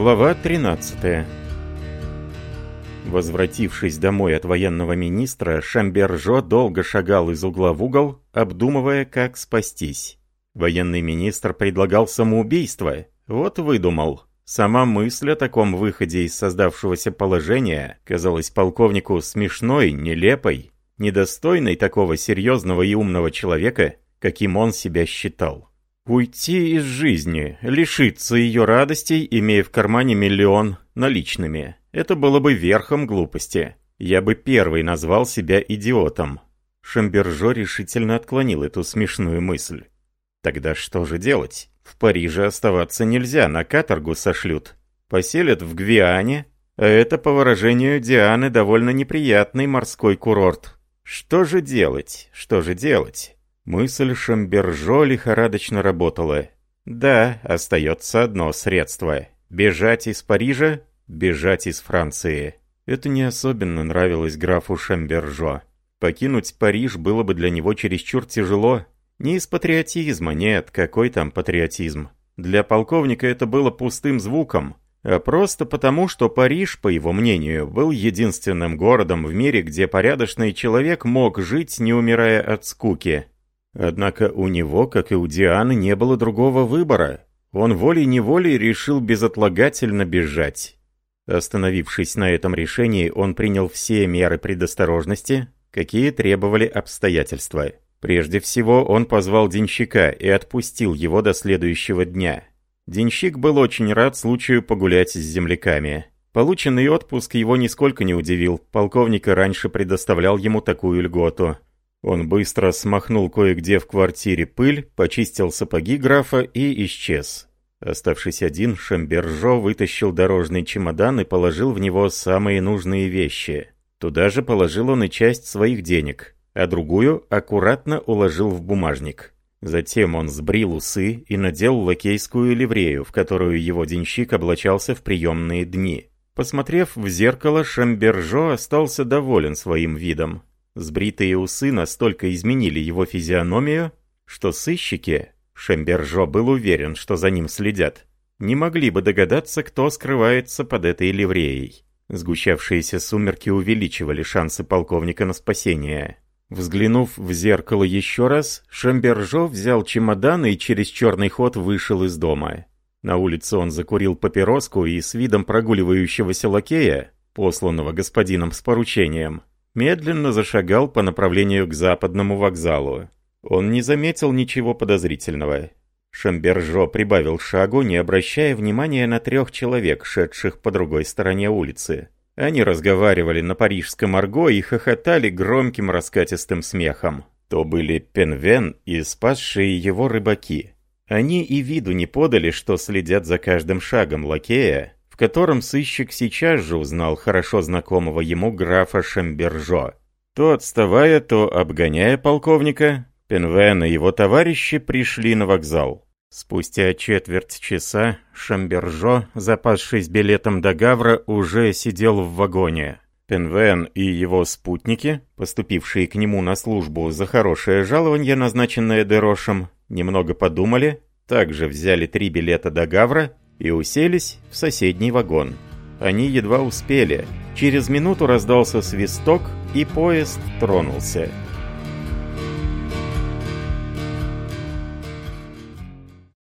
Глава 13 Возвратившись домой от военного министра, Шамбержо долго шагал из угла в угол, обдумывая, как спастись. Военный министр предлагал самоубийство. Вот выдумал. Сама мысль о таком выходе из создавшегося положения казалась полковнику смешной, нелепой, недостойной такого серьезного и умного человека, каким он себя считал. Уйти из жизни, лишиться ее радостей, имея в кармане миллион наличными. Это было бы верхом глупости. Я бы первый назвал себя идиотом. Шамбержо решительно отклонил эту смешную мысль. Тогда что же делать? В Париже оставаться нельзя, на каторгу сошлют. Поселят в Гвиане, а это, по выражению Дианы, довольно неприятный морской курорт. Что же делать? Что же делать? Мысль Шамбержо лихорадочно работала. Да, остается одно средство. Бежать из Парижа, бежать из Франции. Это не особенно нравилось графу Шамбержо. Покинуть Париж было бы для него чересчур тяжело. Не из патриотизма, нет, какой там патриотизм. Для полковника это было пустым звуком, а просто потому, что Париж, по его мнению, был единственным городом в мире, где порядочный человек мог жить, не умирая от скуки. Однако у него, как и у Дианы, не было другого выбора. Он волей-неволей решил безотлагательно бежать. Остановившись на этом решении, он принял все меры предосторожности, какие требовали обстоятельства. Прежде всего, он позвал денщика и отпустил его до следующего дня. Денщик был очень рад случаю погулять с земляками. Полученный отпуск его нисколько не удивил, полковник раньше предоставлял ему такую льготу. Он быстро смахнул кое-где в квартире пыль, почистил сапоги графа и исчез. Оставшись один, Шамбержо вытащил дорожный чемодан и положил в него самые нужные вещи. Туда же положил он и часть своих денег, а другую аккуратно уложил в бумажник. Затем он сбрил усы и надел лакейскую ливрею, в которую его денщик облачался в приемные дни. Посмотрев в зеркало, Шамбержо остался доволен своим видом. Сбритые усы настолько изменили его физиономию, что сыщики, Шембержо был уверен, что за ним следят, не могли бы догадаться, кто скрывается под этой ливреей. Сгущавшиеся сумерки увеличивали шансы полковника на спасение. Взглянув в зеркало еще раз, Шамбержо взял чемодан и через черный ход вышел из дома. На улице он закурил папироску и с видом прогуливающегося лакея, посланного господином с поручением, медленно зашагал по направлению к западному вокзалу. Он не заметил ничего подозрительного. Шамбержо прибавил шагу, не обращая внимания на трех человек, шедших по другой стороне улицы. Они разговаривали на парижском арго и хохотали громким раскатистым смехом. То были Пенвен и спасшие его рыбаки. Они и виду не подали, что следят за каждым шагом лакея, котором сыщик сейчас же узнал хорошо знакомого ему графа Шамбержо. То отставая, то обгоняя полковника, Пенвен и его товарищи пришли на вокзал. Спустя четверть часа Шамбержо, запасшись билетом до Гавра, уже сидел в вагоне. Пенвен и его спутники, поступившие к нему на службу за хорошее жалование, назначенное Дерошем, немного подумали, также взяли три билета до Гавра и уселись в соседний вагон. Они едва успели. Через минуту раздался свисток, и поезд тронулся.